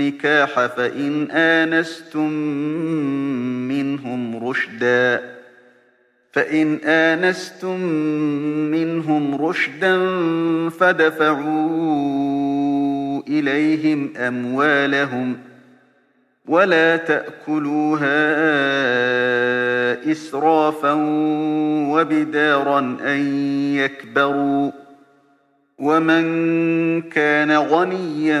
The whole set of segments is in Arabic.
النكاح فإن آنستم منهم رشدا. فإن آنستم منهم رشدا فدفعوا إليهم أموالهم ولا تأكلوها إسرافا وبدارا أن يكبروا. ومن كان غنيا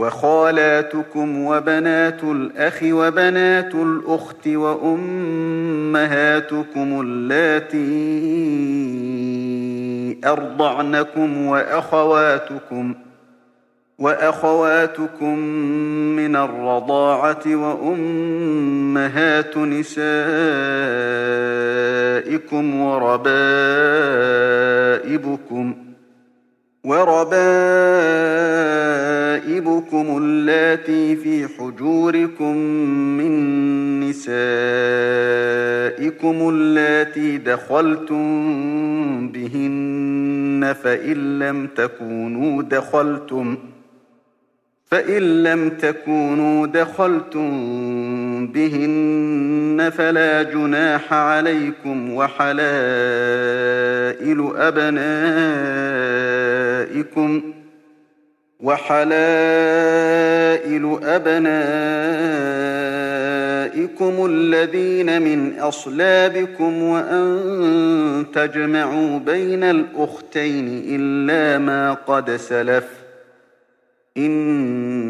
وخالاتكم وبنات الأخ وبنات الأخت وأمهاتكم اللاتي أرضعنكم وأخواتكم وأخواتكم من الرضاعة وأمهات نسائكم وربائبكم ۖ وربائبكم اللاتي في حجوركم من نسائكم اللاتي دخلتم بهن فإن لم تكونوا دخلتم فإن لم تكونوا دخلتم بهن فلا جناح عليكم وحلائل أبنائكم وحلائل أبنائكم الذين من أصلابكم وأن تجمعوا بين الأختين إلا ما قد سلف إن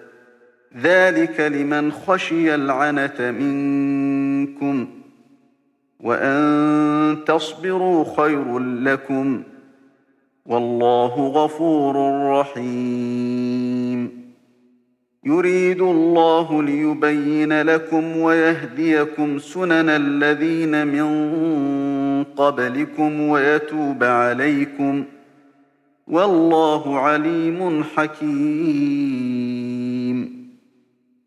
ذلك لمن خشي العنة منكم وأن تصبروا خير لكم والله غفور رحيم. يريد الله ليبين لكم ويهديكم سنن الذين من قبلكم ويتوب عليكم والله عليم حكيم.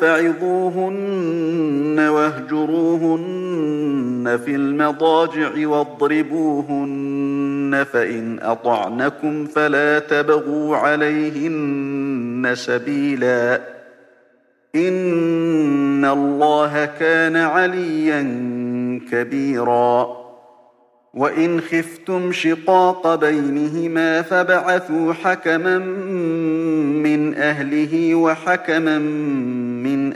فعظوهن واهجروهن في المضاجع واضربوهن فإن أطعنكم فلا تبغوا عليهن سبيلا. إن الله كان عليا كبيرا. وإن خفتم شقاق بينهما فبعثوا حكما من أهله وحكما من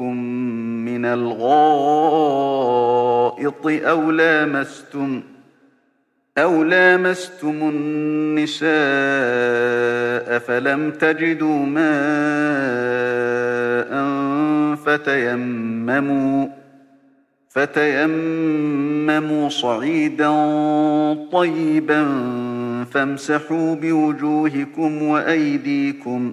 منكم من الغائط أو لامستم أو لامستم النساء فلم تجدوا ماء فتيمموا فتيمموا صعيدا طيبا فامسحوا بوجوهكم وأيديكم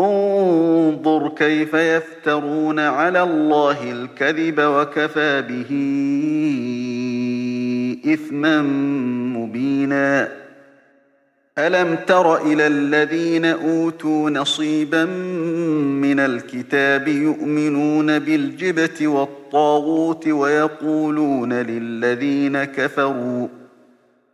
انظر كيف يفترون على الله الكذب وكفى به إثما مبينا. ألم تر إلى الذين أوتوا نصيبا من الكتاب يؤمنون بالجبت والطاغوت ويقولون للذين كفروا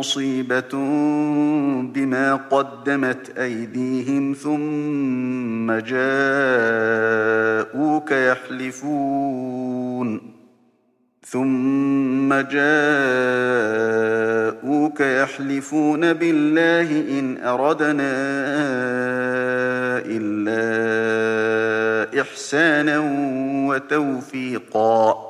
مصيبة بما قدمت أيديهم ثم جاءوك يحلفون ثم جاءوك يحلفون بالله إن أردنا إلا إحسانا وتوفيقا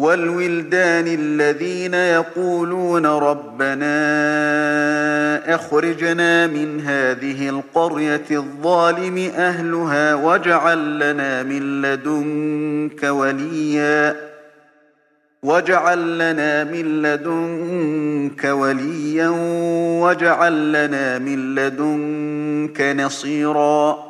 والولدان الذين يقولون ربنا أخرجنا من هذه القرية الظالم أهلها واجعل لنا من لدنك وليا واجعل لنا من لدنك وليا واجعل لنا من لدنك نصيراً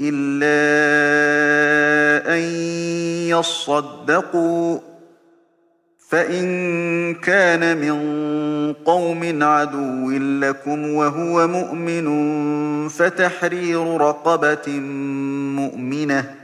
إلا أن يصدقوا فإن كان من قوم عدو لكم وهو مؤمن فتحرير رقبة مؤمنة.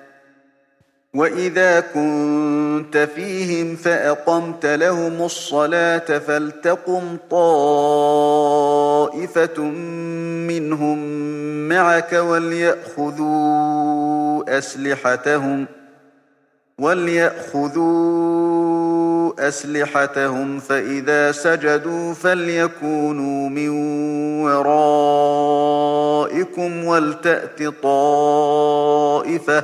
وإذا كنت فيهم فأقمت لهم الصلاة فلتقم طائفة منهم معك وليأخذوا أسلحتهم وَلْيَأْخُذُوا أَسْلِحَتَهُمْ فَإِذَا سَجَدُوا فَلْيَكُونُوا مِن وَرَائِكُمْ وَلْتَأْتِ طَائِفَةٌ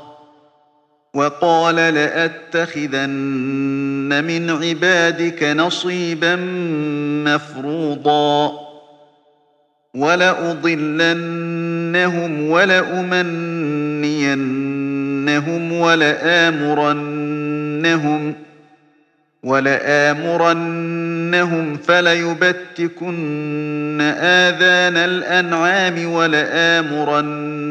وقال لأتخذن من عبادك نصيبا مفروضا ولأضلنهم ولأمنينهم ولآمرنهم ولآمرنهم فليبتكن آذان الأنعام ولآمرنهم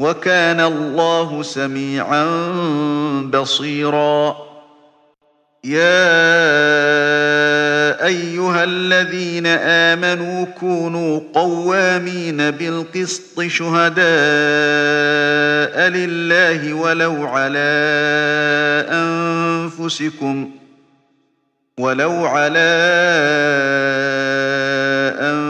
وكان الله سميعا بصيرا. يا أيها الذين آمنوا كونوا قوامين بالقسط شهداء لله ولو على أنفسكم ولو على أنفسكم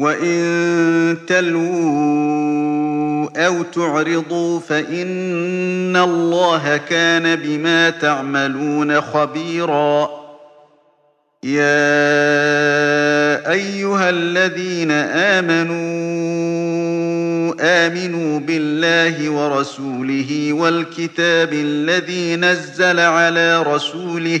وإن تلووا أو تعرضوا فإن الله كان بما تعملون خبيراً يا أيها الذين آمنوا آمنوا بالله ورسوله والكتاب الذي نزل على رسوله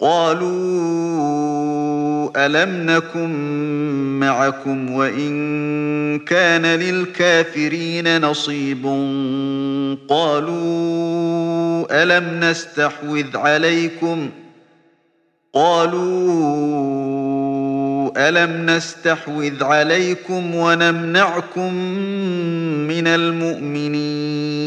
قالوا ألم نكن معكم وإن كان للكافرين نصيب قالوا ألم نستحوذ عليكم قالوا ألم نستحوذ عليكم ونمنعكم من المؤمنين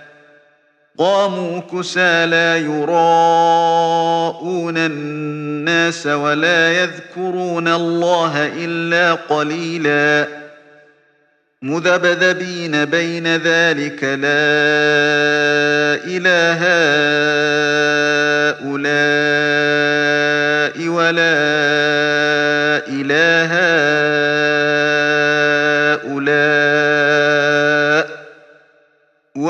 قاموا كسى لا يراءون الناس ولا يذكرون الله إلا قليلا. مذبذبين بين ذلك لا إله هؤلاء ولا إله هؤلاء.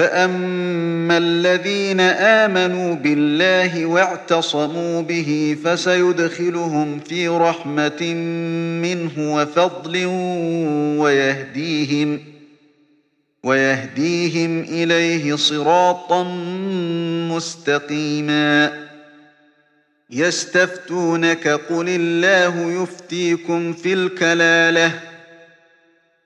فأما الذين آمنوا بالله واعتصموا به فسيدخلهم في رحمة منه وفضل ويهديهم ويهديهم إليه صراطا مستقيما يستفتونك قل الله يفتيكم في الكلاله